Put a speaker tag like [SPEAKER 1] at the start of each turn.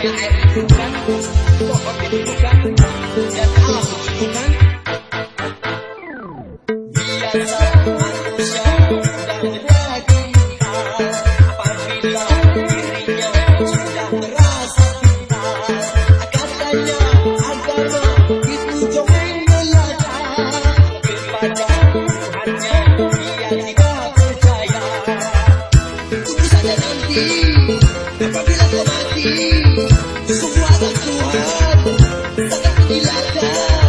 [SPEAKER 1] Terima kasih. nanti down.